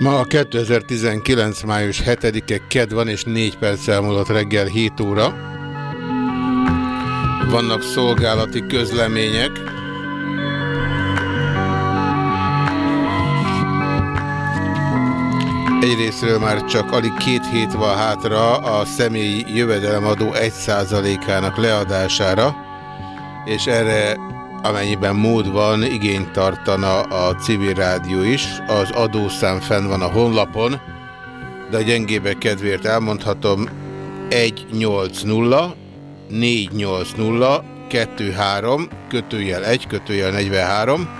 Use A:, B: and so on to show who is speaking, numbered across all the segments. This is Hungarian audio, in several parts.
A: Ma a 2019. május 7-e ked van, és 4 perc elmúlott reggel 7 óra. Vannak szolgálati közlemények. Egyrésztről már csak alig két hét van hátra a személyi jövedelemadó 1%-ának leadására, és erre amennyiben mód van, igényt tartana a civil rádió is. Az adószám fenn van a honlapon, de a gyengébe kedvéért elmondhatom 180 480 23 kötőjel 1 kötőjel 43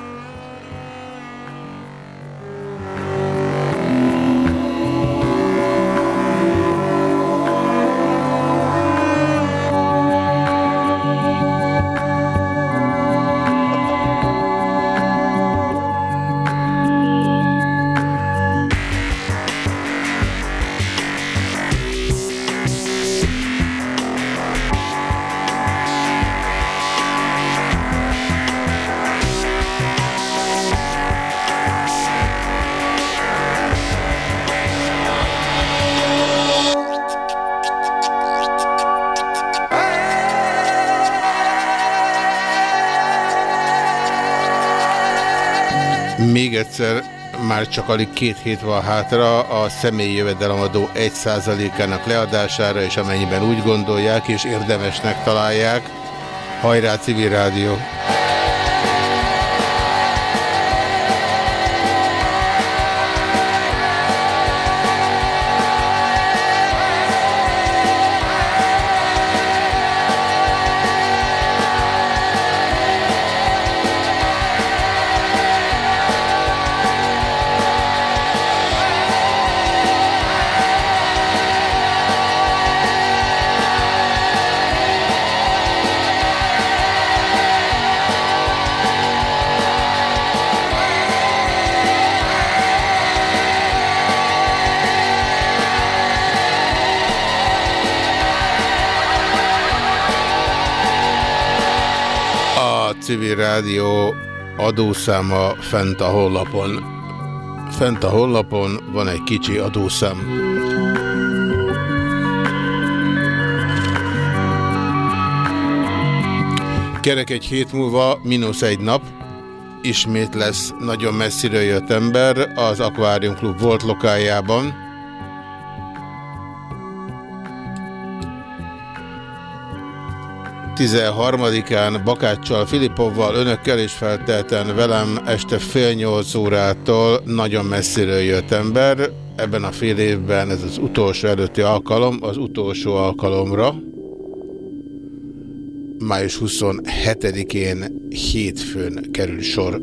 A: Még egyszer, már csak alig két hét van hátra a személyi jövedelemadó 1%-ának leadására, és amennyiben úgy gondolják és érdemesnek találják, hajrá civil rádió! Civil rádió adószáma fent a honlapon. Fent a honlapon van egy kicsi adószám. Kerek egy hét múlva, mínusz egy nap, ismét lesz nagyon messziről jött ember az Aquarium Club volt lokájában. Tizenharmadikán Bakáccsal, Filipovval, önökkel is feltelten velem este fél nyolc órától nagyon messziről jött ember. Ebben a fél évben ez az utolsó előtti alkalom, az utolsó alkalomra május 27-én hétfőn kerül sor.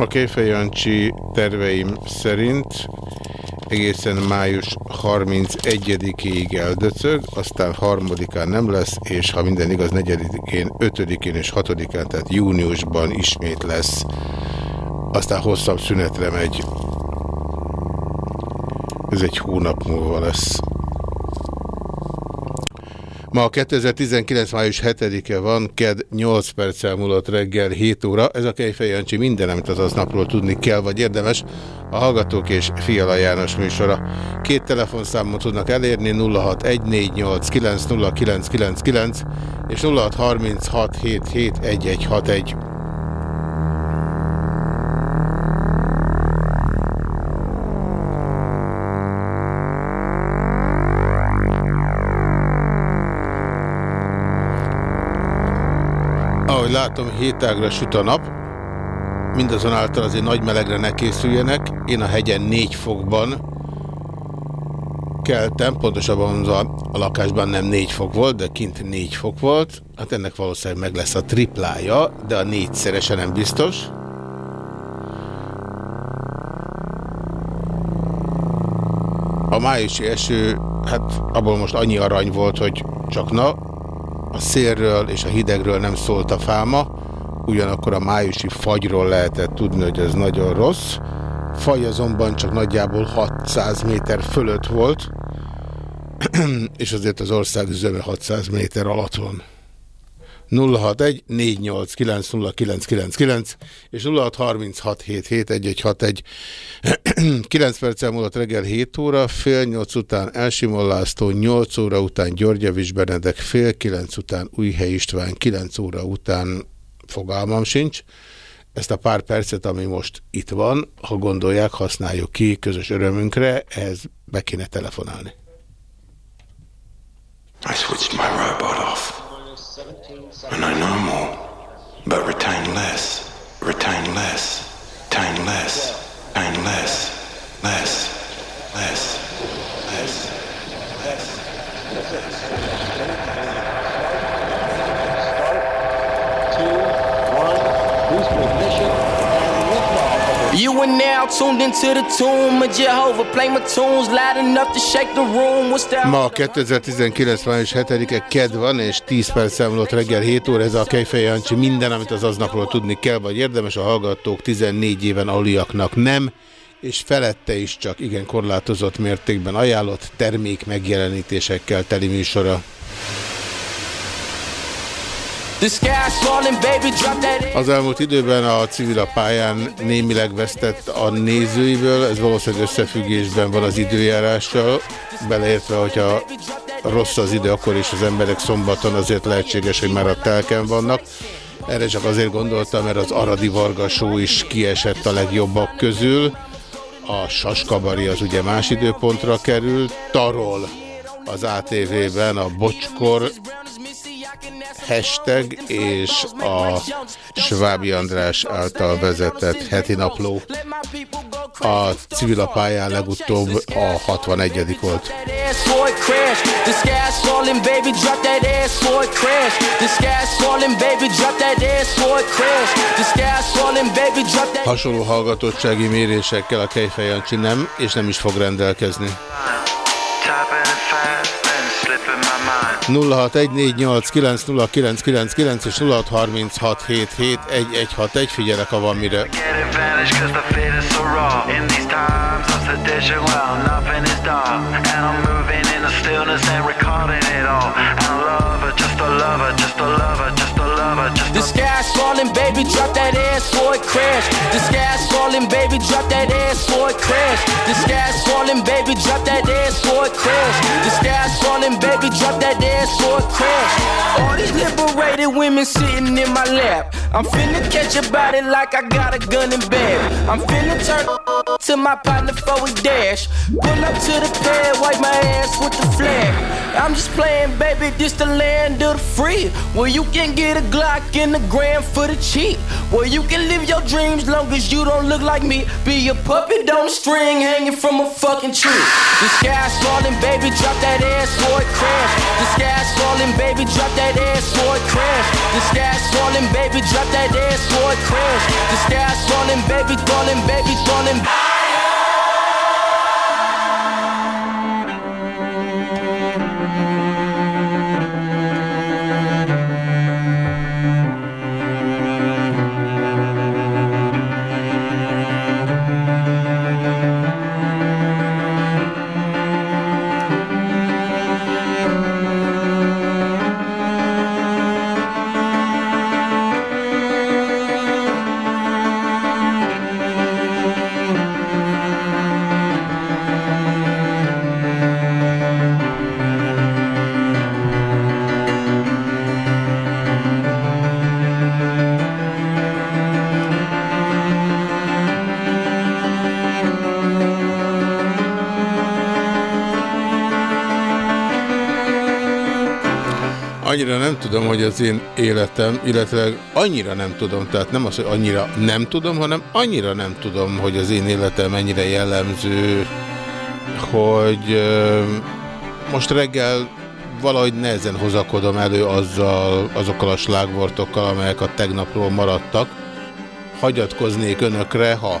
A: A Kéfej Jancsi terveim szerint egészen május 31-ig eldöcög, aztán harmadikán nem lesz, és ha minden igaz, negyedikén, ötödikén és hatodikán, tehát júniusban ismét lesz. Aztán hosszabb szünetre megy. Ez egy hónap múlva lesz. Ma a 2019. május 7-e van, KED 8 perccel múlott reggel 7 óra. Ez a Kejfej Jancsi minden, amit az aznapról tudni kell, vagy érdemes. A Hallgatók és Fiala János műsora. Két telefonszámot tudnak elérni 0614890999 és 0636771161. ahogy látom, hétágra süt a nap, mindazonáltal azért nagy melegre ne készüljenek. Én a hegyen 4 fokban keltem, pontosabban a, a lakásban nem 4 fok volt, de kint 4 fok volt. Hát ennek valószínűleg meg lesz a triplája, de a négyszerese nem biztos. A májusi eső, hát abból most annyi arany volt, hogy csak na, a szélről és a hidegről nem szólt a fáma, ugyanakkor a májusi fagyról lehetett tudni, hogy ez nagyon rossz. Faj azonban csak nagyjából 600 méter fölött volt, és azért az ország üzeme 600 méter alatt van. 061 489 és 0636771161. 9 perccel múlott reggel 7 óra, fél 8 után Elsimon László, 8 óra után Györgyavis Benedek, fél 9 után Újhely István, 9 óra után fogalmam sincs. Ezt a pár percet, ami most itt van, ha gondolják, használjuk ki közös örömünkre, ehhez be kéne telefonálni. I switched my robot off. And I know more, but retain less, retain less, retain less, retain less, less, now tuned into the tomb of Jehovah. Play my tunes loud enough to shake the room. What's that? Ma 2019. május 7-e ked van, és 10 perc számolott reggel 7 óra. Ez a Kejfej Jancsi. Minden, amit az aznapról tudni kell, vagy érdemes a hallgatók 14 éven aluliaknak nem és felette is csak igen korlátozott mértékben ajánlott termék megjelenítésekkel teli műsora. Az elmúlt időben a civil a pályán némileg vesztett a nézőiből, ez valószínűleg összefüggésben van az időjárással, beleértve, hogyha rossz az idő, akkor is az emberek szombaton azért lehetséges, hogy már a telken vannak. Erre csak azért gondoltam, mert az Aradi Vargasó is kiesett a legjobbak közül. A Saskabari az ugye más időpontra került. Tarol az ATV-ben a Bocskor hashtag és a Svábi András által vezetett heti napló. A civil pályán legutóbb a 61 volt. Hasonló hallgatottsági mérésekkel a Kejfej nem, és nem is fog rendelkezni. 0614890999 és 0636771161, figyelek, ha van mire. The sky's falling, baby, drop that ass for it crash. The sky's falling, baby, drop that ass for it crash. The sky's falling, baby, drop that ass for it crash. The sky's falling, drop that dance for it crash. Liberated women sitting in my lap. I'm finna catch a body like I got a gun in bed. I'm finna turn to my partner for a dash. Pull up to the pad, wipe my ass with the flag. I'm just playing, baby, this the land of the free. Where you can get a Glock in the gram for the cheap. Where you can live your dreams long as you don't look like me. Be a puppet on a string hanging from a fucking tree. The sky's falling, baby, drop that ass it crash. The sky's falling, baby, drop that ass it crash. The sky's falling, baby, drop that ass it crash. The sky's falling, baby, falling, baby, falling. Tudom, hogy az én életem, illetve annyira nem tudom, tehát nem az, hogy annyira nem tudom, hanem annyira nem tudom, hogy az én életem mennyire jellemző, hogy most reggel valahogy nehezen hozakodom elő azzal, azokkal a slágvortokkal, amelyek a tegnapról maradtak. Hagyatkoznék önökre, ha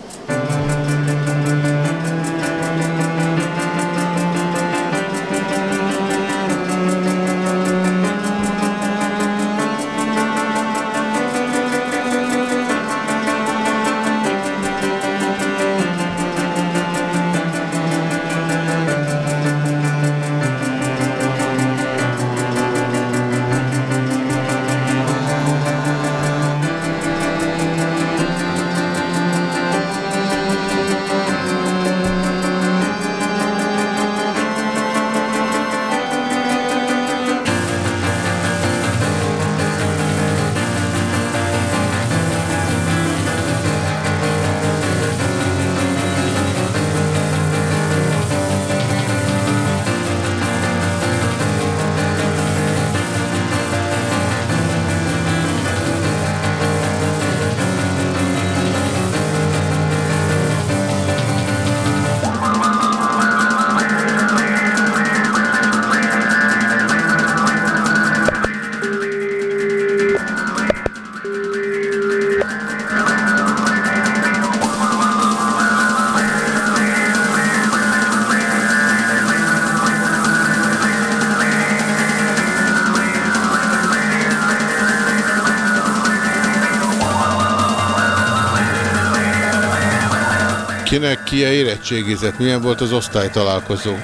A: Ki érettségizett? Milyen volt az osztálytalálkozó?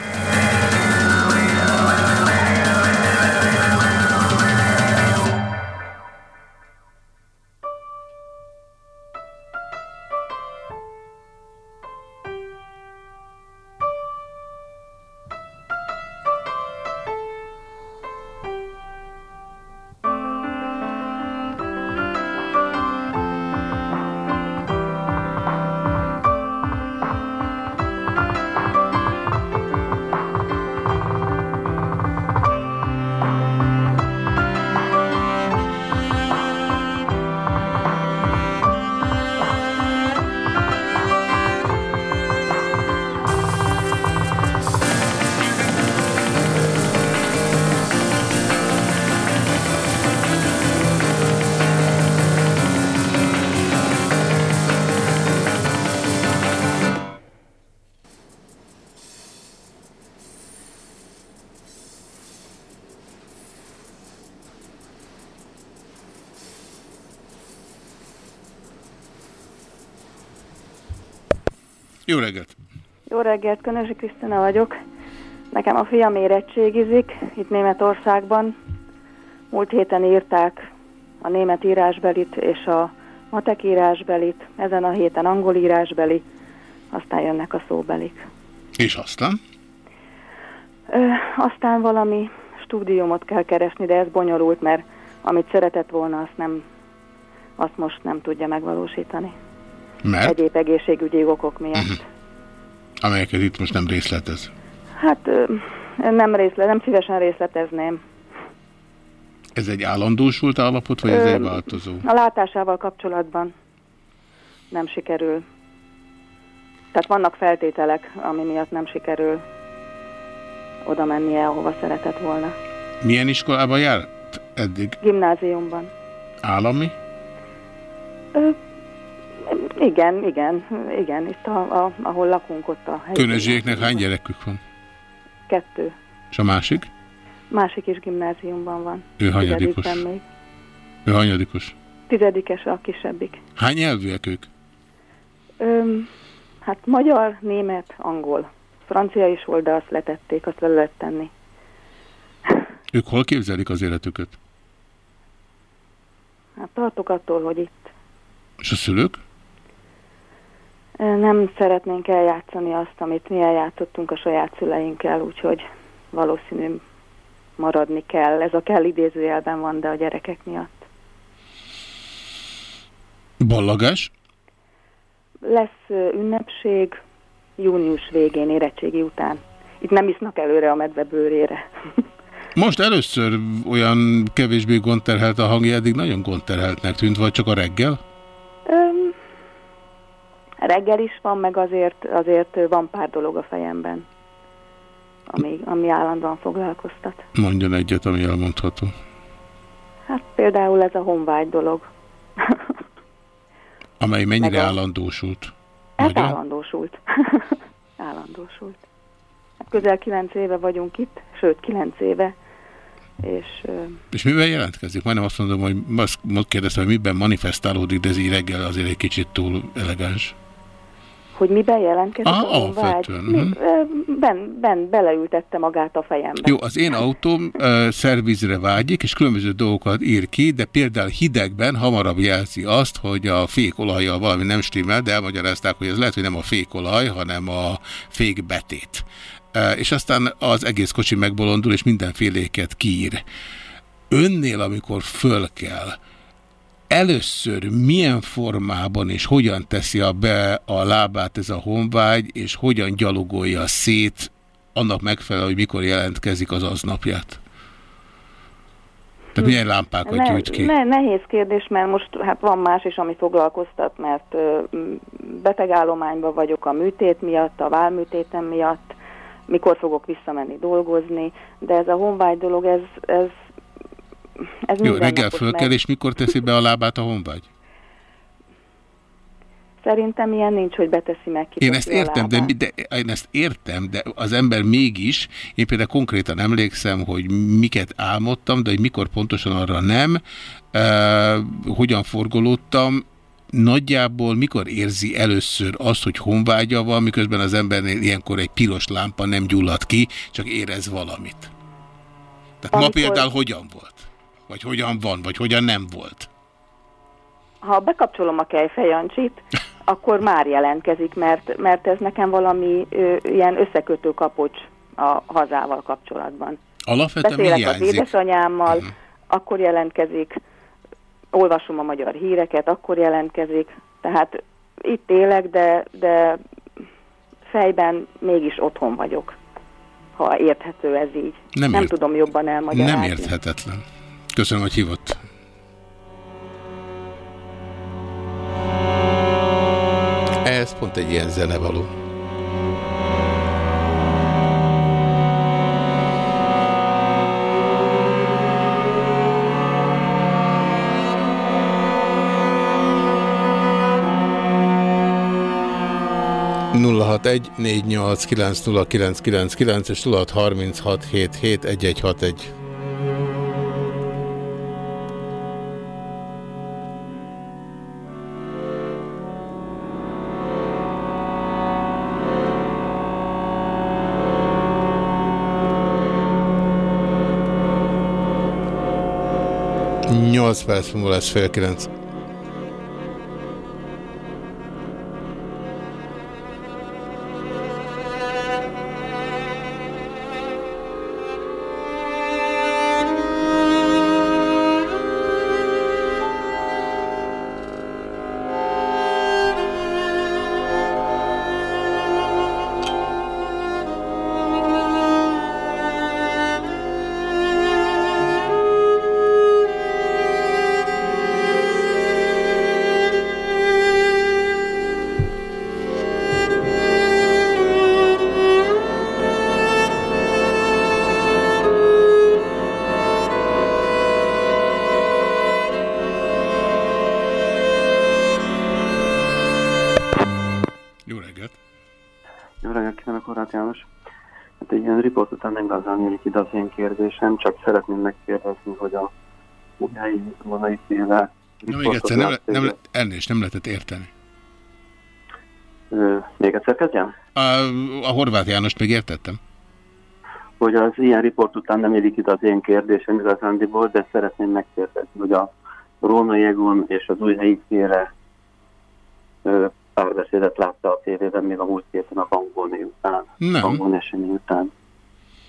A: Jó reggelt!
B: Jó reggelt, Könösi Krisztina vagyok. Nekem a fiam érettségizik itt Németországban. Múlt héten írták a német írásbelit és a matek írásbelit, ezen a héten angol írásbeli, aztán jönnek a szóbelik.
A: És aztán?
B: Ö, aztán valami stúdiumot kell keresni, de ez bonyolult, mert amit szeretett volna, azt, nem, azt most nem tudja megvalósítani.
A: Mert?
B: Egyéb egészségügyi okok miatt. Uh mhm. -huh.
A: Amelyeket itt most nem részletez.
B: Hát nem, részle, nem szívesen részletezném.
A: Ez egy állandósult állapot, vagy Ö, ez egy változó?
B: A látásával kapcsolatban nem sikerül. Tehát vannak feltételek, ami miatt nem sikerül oda mennie, ahova szeretett volna.
A: Milyen iskolában járt eddig?
B: Gimnáziumban.
A: Állami?
B: Ö, igen, igen, igen, itt a, a, ahol lakunk ott a
A: helyi. Könözsieknek hány gyerekük van?
B: Kettő.
A: És a másik?
B: Másik is gimnáziumban van.
A: Ő hanyadikos? Még. Ő hanyadikos?
B: Tizedikes a kisebbik.
A: Hány nyelvűek ők?
B: Öm, hát magyar, német, angol. Francia is volt, de azt letették, azt le lehet tenni.
A: Ők hol képzelik az életüket?
B: Hát tartok attól, hogy itt.
A: És a szülők?
B: Nem szeretnénk eljátszani azt, amit mi eljátszottunk a saját szüleinkkel, úgyhogy valószínű maradni kell. Ez a kell idézőjelben van, de a gyerekek miatt.
A: Ballagás?
B: Lesz ünnepség június végén, érettségi után. Itt nem isznak előre a medvebőrére.
A: Most először olyan kevésbé gondterhelt a hangja, eddig nagyon gondterheltnek tűnt, vagy csak a reggel?
B: Reggel is van, meg azért, azért van pár dolog a fejemben, ami, ami állandóan foglalkoztat.
A: Mondjon egyet, ami elmondható.
B: Hát például ez a honvágy dolog.
A: Amely mennyire a... állandósult?
B: Ez hát állandósult. állandósult. Hát közel kilenc éve vagyunk itt, sőt kilenc éve. És,
A: és mivel jelentkezik? Majdnem azt mondom, hogy azt kérdeztem, hogy miben manifestálódik, de ez így reggel azért egy kicsit túl elegáns.
B: Hogy miben jelentkezik
A: ah, a vágy?
B: Mi, ben, ben, beleültette magát a fejembe.
A: Jó, az én autóm uh, szervizre vágyik, és különböző dolgokat ír ki, de például hidegben hamarabb jelzi azt, hogy a fékolajjal valami nem stimmel, de elmagyarázták, hogy ez lehet, hogy nem a fékolaj, hanem a fékbetét és aztán az egész kocsi megbolondul, és mindenféléket kír. Önnél, amikor föl kell, először milyen formában és hogyan teszi a be a lábát ez a honvágy, és hogyan gyalogolja szét annak megfelelően, hogy mikor jelentkezik az aznapját? Tehát milyen lámpákat ne, gyűjt ki?
B: Ne, nehéz kérdés, mert most hát van más is, ami foglalkoztat, mert betegállományban vagyok a műtét miatt, a válműtétem miatt, mikor fogok visszamenni dolgozni, de ez a honvágy dolog, ez, ez, ez
A: Jó, reggel föl kell, és mikor teszi be a lábát a honvágy?
B: Szerintem ilyen nincs, hogy beteszi meg
A: ki. Én ezt értem, de, de, én ezt értem, de az ember mégis, én például konkrétan emlékszem, hogy miket álmodtam, de hogy mikor pontosan arra nem, uh, hogyan forgolódtam, nagyjából mikor érzi először azt, hogy honvágya van, miközben az embernél ilyenkor egy piros lámpa nem gyullad ki, csak érez valamit. Tehát Amikor... ma például hogyan volt? Vagy hogyan van? Vagy hogyan nem volt?
B: Ha bekapcsolom a kejfejancsit, akkor már jelentkezik, mert, mert ez nekem valami ö, ilyen összekötő kapocs a hazával kapcsolatban.
A: Alapvetően
B: Beszélek az édesanyámmal, uh mhm. -huh. akkor jelentkezik, olvasom a magyar híreket, akkor jelentkezik. Tehát itt élek, de, de fejben mégis otthon vagyok, ha érthető ez így. Nem, nem ért... tudom jobban elmagyarázni.
A: Nem érthetetlen. Köszönöm, hogy hívott. Ez pont egy ilyen zene való. 061 489 és 0636771161. 8 perc múlva lesz fél
C: 9. csak szeretném megkérdezni, hogy a Ugály vonai féle...
A: Na még egyszer, nem, nem, elnézést nem lehetett érteni.
C: Ö, még egyszer kezdjem?
A: A, a Horváth Jánost még értettem.
C: Hogy az ilyen riport után nem érik itt az én kérdésem igazándiból, de szeretném megkérdezni, hogy a Róna Jegon és az új helyi félre párbeszédet látta a tévében még a múlt héten a Bangóni után. Nem. Bangóni esemény után.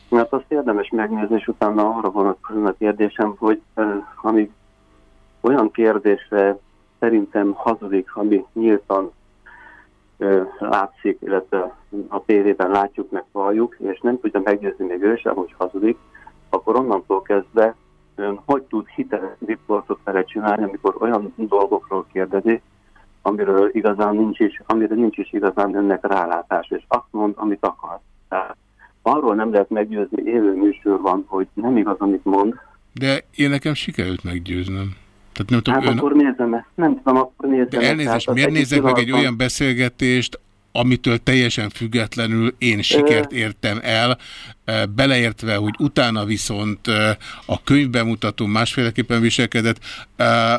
C: Mert azt érdemes megnézni, és utána arra vonatkozóan a kérdésem, hogy ami olyan kérdésre szerintem hazudik, ami nyíltan látszik, illetve a tévében látjuk, meg valljuk, és nem tudja meggyőzni még ő sem, hogy hazudik, akkor onnantól kezdve ön hogy tud hiteles riportot vele csinálni, amikor olyan dolgokról kérdezi, amiről igazán nincs is, amire nincs is igazán önnek rálátás, és azt mond, amit akar. Tehát arról nem lehet meggyőzni élő műsorban, hogy nem igaz, amit mond.
A: De én nekem sikerült meggyőznöm. Tehát nem tudom,
C: hát ön... akkor nézem ezt, nem tudom, akkor nézem
A: De elnézést, miért nézek meg egy olyan beszélgetést, amitől teljesen függetlenül én sikert értem el, beleértve, hogy utána viszont a könyvbemutató másféleképpen viselkedett.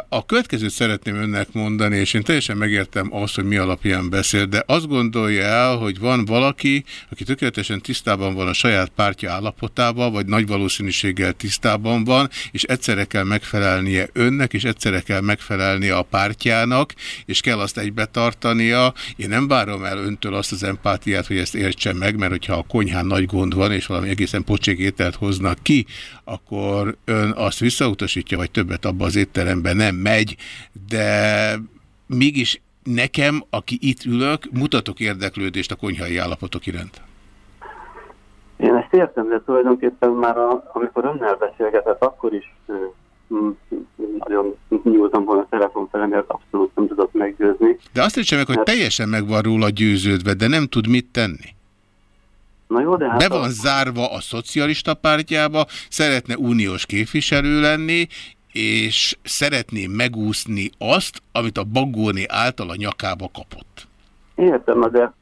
A: A következőt szeretném önnek mondani, és én teljesen megértem azt, hogy mi alapján beszél, de azt gondolja el, hogy van valaki, aki tökéletesen tisztában van a saját pártja állapotával, vagy nagy valószínűséggel tisztában van, és egyszerre kell megfelelnie önnek, és egyszerre kell megfelelnie a pártjának, és kell azt egybe tartania. Én nem várom el öntől azt az empátiát, hogy ezt értsen meg, mert hogyha a konyhán nagy gond van, és valami egészen pocsék ételt hoznak ki, akkor ön azt visszautasítja, vagy többet abba az étteremben nem megy, de mégis nekem, aki itt ülök, mutatok érdeklődést a konyhai állapotok iránt.
C: Én ezt értem, de tulajdonképpen már a, amikor önnel beszélgetett, akkor is nagyon nyúltam volna a telefon fele, mert abszolút nem tudott meggyőzni.
A: De azt is meg, hogy teljesen meg van róla győződve, de nem tud mit tenni.
C: Na jó, de hát
A: Be van a... zárva a szocialista pártjába, szeretne uniós képviselő lenni, és szeretné megúszni azt, amit a Bagóni által a nyakába kapott.
C: Értem, de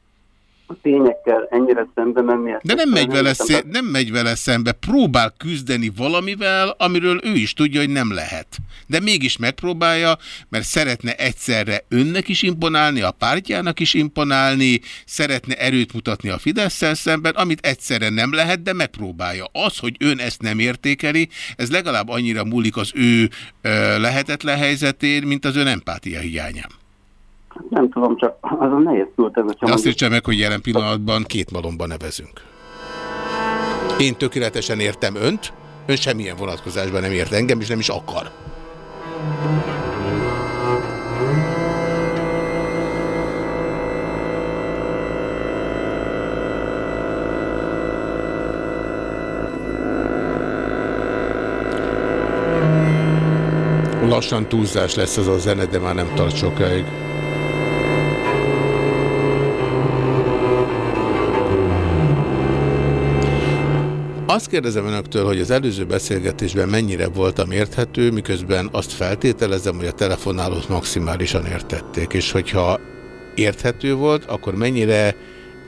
C: a tényekkel ennyire szembe menni.
A: De nem megy, vele szé nem megy vele szembe, próbál küzdeni valamivel, amiről ő is tudja, hogy nem lehet. De mégis megpróbálja, mert szeretne egyszerre önnek is imponálni, a pártjának is imponálni, szeretne erőt mutatni a fidesz szemben, amit egyszerre nem lehet, de megpróbálja. Az, hogy ön ezt nem értékeli, ez legalább annyira múlik az ő ö, lehetetlen helyzetén, mint az ön empátia hiányán.
C: Nem tudom, csak azon nehéz
A: a De azt értse meg, hogy jelen pillanatban két malomban nevezünk. Én tökéletesen értem önt, ön semmilyen vonatkozásban nem ért engem, és nem is akar. Lassan túlzás lesz az a zene, de már nem tart sokáig. Azt kérdezem önöktől, hogy az előző beszélgetésben mennyire voltam érthető, miközben azt feltételezem, hogy a telefonálót maximálisan értették, és hogyha érthető volt, akkor mennyire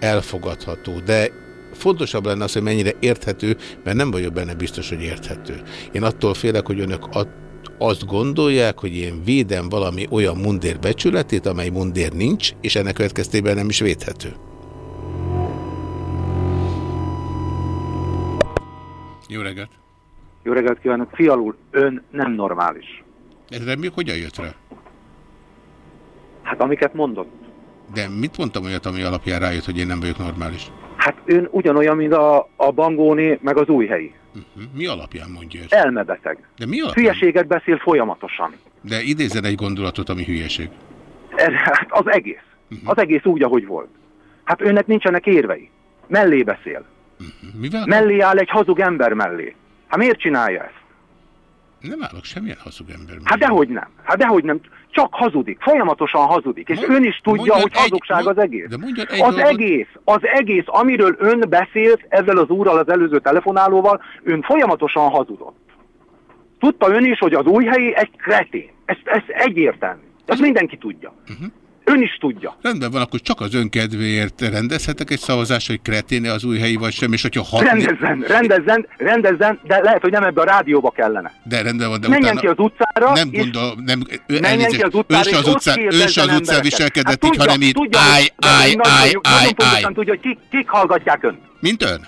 A: elfogadható. De fontosabb lenne az, hogy mennyire érthető, mert nem vagyok benne biztos, hogy érthető. Én attól félek, hogy önök azt gondolják, hogy én védem valami olyan mundér becsületét, amely mundér nincs, és ennek következtében nem is védhető. Jó reggelt!
D: Jó reggelt kívánok! Fialul, ön nem normális.
A: Ezre mi hogyan jött rá?
D: Hát amiket mondott.
A: De mit mondtam olyat, ami alapján rájött, hogy én nem vagyok normális?
D: Hát ön ugyanolyan, mint a, a Bangóni, meg az Újhelyi.
A: Uh -huh. Mi alapján mondja ezt?
D: Elmebeteg.
A: De mi alapján?
D: Hülyeséget beszél folyamatosan.
A: De idézzen egy gondolatot, ami hülyeség.
D: Er, hát az egész. Uh -huh. Az egész úgy, ahogy volt. Hát önnek nincsenek érvei. Mellé beszél.
A: Mivel?
D: Mellé áll egy hazug ember mellé. Hát miért csinálja ezt?
A: Nem állok semmilyen hazug ember mellé.
D: Hát dehogy nem. Hát dehogy nem. Csak hazudik. Folyamatosan hazudik. És Mond, ön is tudja, hogy hazugság egy, az egész.
A: De egy
D: az
A: dolgot...
D: egész, az egész, amiről ön beszélt ezzel az úrral, az előző telefonálóval, ön folyamatosan hazudott. Tudta ön is, hogy az új helyi egy kretén. Ez, ez egyértelmű. Ezt mindenki tudja. Uh -huh. Ön is tudja.
A: Rendben van, akkor csak az ön kedvéért rendezhetek egy szavazást, hogy kreténe az új helyi vagy sem, és hogyha hat...
D: Rendezzen, rendezzen, rendezzen, de lehet, hogy nem ebbe a rádióba kellene.
A: De rendben van, de
D: Menjen utána... ki az utcára,
A: nem gondol, nem, menjen ki az utcára, ő az utcán, ő az utcán viselkedett, hát, hanem itt állj, állj, állj, állj, állj.
D: tudja, hogy kik, kik hallgatják ön.
A: Mint ön?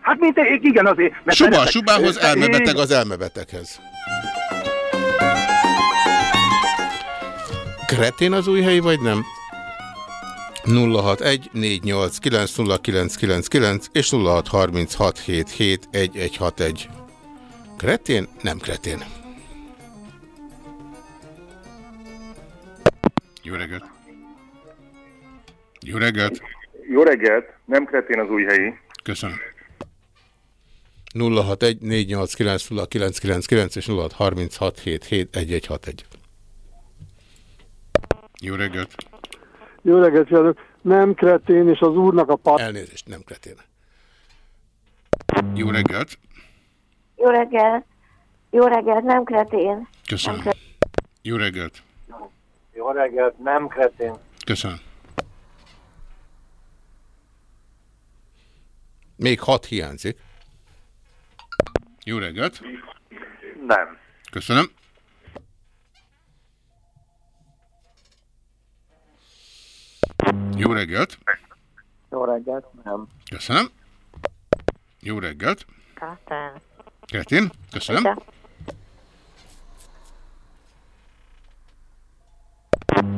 D: Hát mint igen azért.
A: Suba, subához, elmebeteg az elmebeteghez. Kretén az új helyi, vagy nem? 061 489 és 0636771161. Kretén? Nem kretén. Jó reggelt! Jó reggelt!
E: Jó reggelt! Nem kretén az új helyi.
A: Köszönöm. 061 489 és 0636771161. Jó reggelt!
F: Jó reggelt, fiatalok! Nem kretén, és az úrnak a pat...
A: Elnézést, nem kretén. Jó reggelt!
G: Jó reggelt! Jó reggelt, nem kretén.
A: Köszönöm. Nem kretén. Jó reggelt!
F: Jó reggelt, nem kretén.
A: Köszönöm. Még hat hiányzik. Jó reggelt!
E: Nem.
A: Köszönöm. Jó reggelt!
F: Jó reggelt, nem.
A: Köszönöm. Jó reggelt!
G: Kretén.
A: Kretén, köszönöm.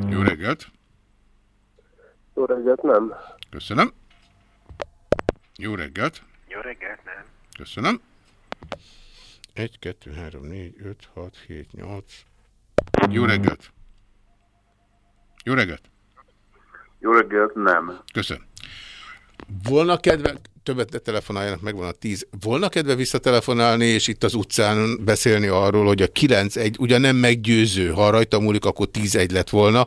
A: Jó reggelt!
F: Jó reggelt, nem.
A: Köszönöm. Jó reggelt!
E: Jó reggelt, nem.
A: Köszönöm. 1, 2, 3, 4, 5, 6, 7, 8. Jó reggelt! Jó reggelt!
E: Jó reggelt, nem.
A: Köszönöm. Volna kedve, többet ne telefonáljanak, megvan a 10. Volna kedve visszatelefonálni, és itt az utcán beszélni arról, hogy a 9-1 ugyan nem meggyőző, ha rajta múlik, akkor 10-1 lett volna,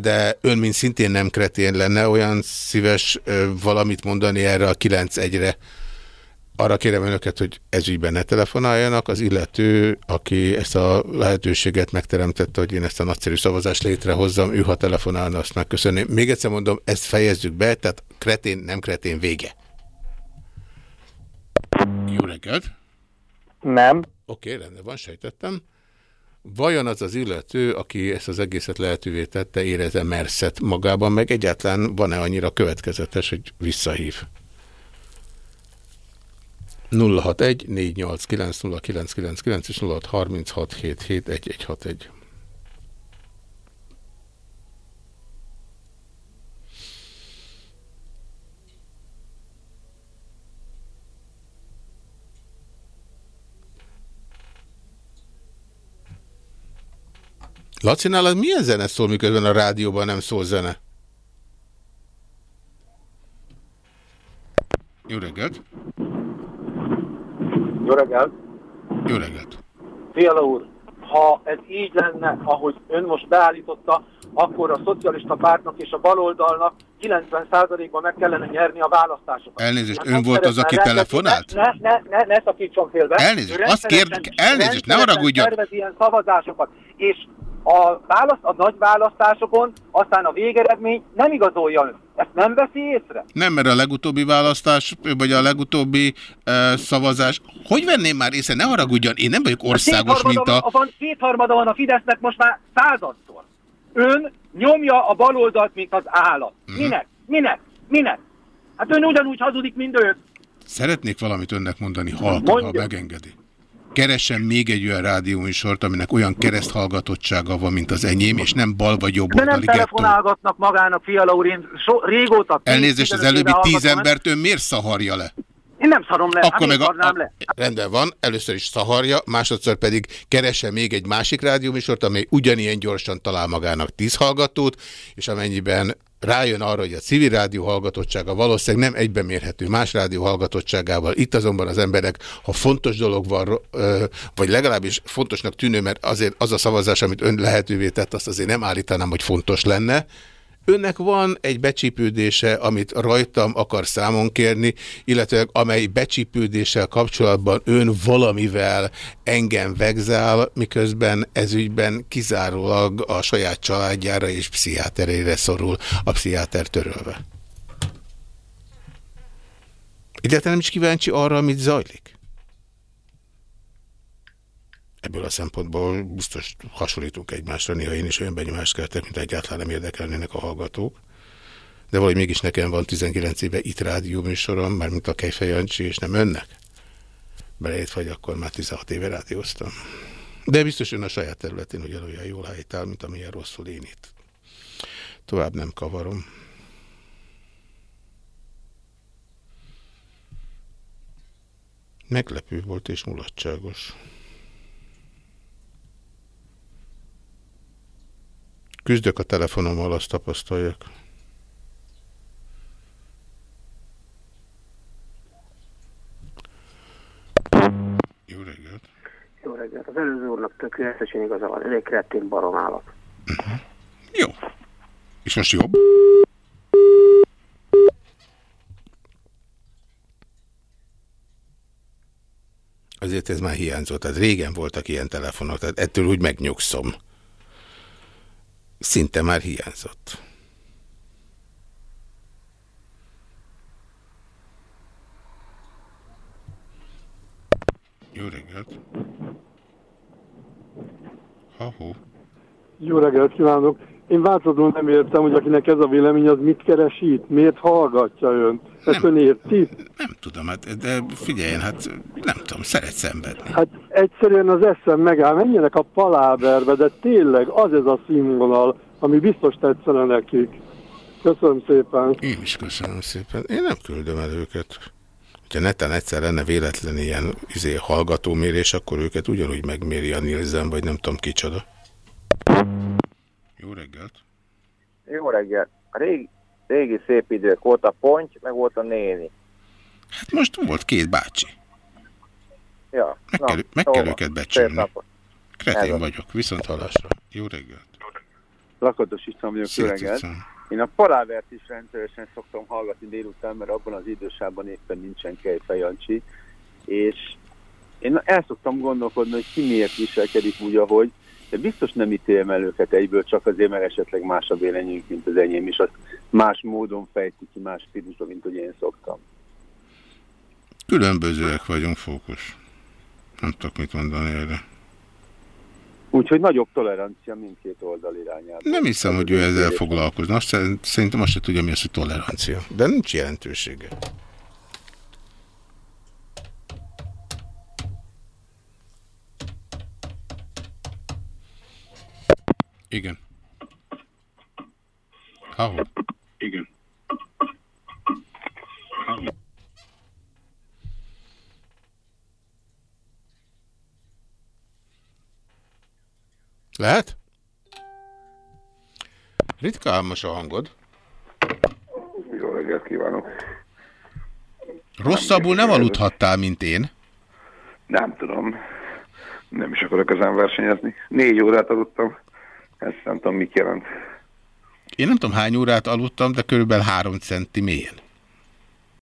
A: de ön, mint szintén nem kretén lenne, olyan szíves valamit mondani erre a 9-1-re. Arra kérem önöket, hogy ezügyben ne telefonáljanak. Az illető, aki ezt a lehetőséget megteremtette, hogy én ezt a nagyszerű szavazást létrehozzam, ő ha telefonálna, azt megköszönném. Még egyszer mondom, ezt fejezzük be, tehát kretén, nem kretén, vége. Jó reggelt!
F: Nem.
A: Oké, okay, rendben van, sejtettem. Vajon az az illető, aki ezt az egészet lehetővé tette, érez-e merszet magában, meg egyáltalán van-e annyira következetes, hogy visszahív? 061 489 0999 és 0636771161. Laci, nálad milyen zene szól, miközben a rádióban nem szól zene? Jó reggelt!
F: Jó reggelt!
A: Jó reggelt!
F: Fiala úr, ha ez így lenne, ahogy ön most beállította, akkor a szocialista pártnak és a baloldalnak 90%-ban meg kellene nyerni a választásokat.
A: Elnézést, hát ön volt az, aki telefonált?
F: Ne, ne, ne, ne szakítson félbe.
A: Elnézést, azt kérd, elnézést, ne haragudjon.
F: Tervez ilyen szavazásokat, és a, választ, a nagy választásokon aztán a végeredmény nem igazolja ön. Ezt nem veszi észre?
A: Nem, mert a legutóbbi választás, vagy a legutóbbi uh, szavazás, hogy venném már észre, ne haragudjon, én nem vagyok országos, mint a...
F: Van, kétharmada van a Fidesznek most már századszor. Ön nyomja a baloldalt, mint az állat. Mm. Minek? Minek? Minek? Hát ön ugyanúgy hazudik, mint ők.
A: Szeretnék valamit önnek mondani, halkan, ha megengedi keresem még egy olyan rádióműsort, aminek olyan kereszthallgatottsága van, mint az enyém, és nem bal vagy jobb
F: gettó. De nem telefonálgatnak magának, Fiala úr, én so, régóta...
A: Elnézést, az előbbi tíz embert ön miért szaharja le?
F: Én nem szarom le,
A: Akkor
F: hát
A: meg a, a,
F: le.
A: Rendben van, először is szaharja, másodszor pedig keresse még egy másik rádióműsort, amely ugyanilyen gyorsan talál magának tíz hallgatót, és amennyiben rájön arra, hogy a civil rádió hallgatottsága valószínűleg nem egyben mérhető más rádió hallgatottságával. Itt azonban az emberek, ha fontos dolog van, vagy legalábbis fontosnak tűnő, mert azért az a szavazás, amit ön lehetővé tett, azt azért nem állítanám, hogy fontos lenne, Önnek van egy becsípődése, amit rajtam akar számon kérni, illetve amely becsípődéssel kapcsolatban ön valamivel engem vegzál, miközben ezügyben kizárólag a saját családjára és pszichiáterére szorul a pszichiáter törölve. Egyáltalán nem is kíváncsi arra, amit zajlik? ebből a szempontból biztos hasonlítunk egymásra, néha én is olyan benyomást keltek, mint egyáltalán nem érdekelnének a hallgatók. De valahogy mégis nekem van 19 éve itt rádió műsorom, már mint a Kejfej Jancsi, és nem önnek? Belejött vagy, akkor már 16 éve rádióztam. De biztos ön a saját területén ugyanolyan jól helytál, mint amilyen rosszul én itt. Tovább nem kavarom. Meglepő volt és mulatságos. Küzdök a telefonommal, azt tapasztalják. Jó reggelt!
H: Jó reggelt. Az előző úrnak tökéletesen igaza van. Elég kretén barom állat.
A: Jó. És most jobb? Azért ez már hiányzott. Tehát régen voltak ilyen telefonok, tehát ettől úgy megnyugszom. Szinte már hiányzott. Jó reggelt! Ha-ho.
I: Jó reggelt kívánok! Én változóan nem értem, hogy akinek ez a vélemény, az mit keres itt? Miért hallgatja ön? Ezt ön érti?
A: Nem tudom, hát, de figyeljen, hát nem tudom, szeret szenvedni.
I: Hát egyszerűen az eszem megáll, menjenek a paláberbe, de tényleg az ez a színvonal, ami biztos tetszene nekik. Köszönöm szépen.
A: Én is köszönöm szépen. Én nem küldöm el őket. Ha neten egyszer lenne véletlen ilyen izé, hallgatómérés, akkor őket ugyanúgy megméri a Nielsen, vagy nem tudom kicsoda. Jó reggelt!
J: Jó reggelt. A régi, régi szép idők volt a ponty, meg volt a néni.
A: Hát most volt két bácsi.
J: Ja.
A: Meg
J: na,
A: kell, meg
J: szóval,
A: kell őket
J: szép
A: becsülni. Kretén
J: Ez
A: vagyok, viszont hallásra. Jó reggelt!
K: Lakatos István vagyok, jó reggelt. Én a palávert is rendszeresen szoktam hallgatni délután, mert abban az idősában éppen nincsen Kejfej Jancsi, és én el szoktam gondolkodni, hogy ki miért viselkedik úgy, ahogy, de biztos nem ítélem el őket egyből, csak azért, mert esetleg más a véleményünk, mint az enyém, és azt más módon fejti ki, más stílusban, mint hogy én szoktam.
A: Különbözőek vagyunk, fókusz. Nem tudok mit mondani erre.
K: Úgyhogy nagyobb tolerancia mindkét oldal irányába.
A: Nem hiszem, hogy ő ezzel foglalkozna. Azt szerintem azt se tudja, mi az, hogy tolerancia. De nincs jelentősége. Igen. Ahol? Igen. Lehet? Ritka álmos a hangod.
E: Jó reggelt kívánok.
A: Rosszabbul nem aludhattál, mint én.
E: Nem tudom. Nem is akarok ezen versenyezni. Négy órát aludtam. Ezt nem tudom, mit jelent.
A: Én nem tudom hány órát aludtam, de körülbelül három centi mélyen.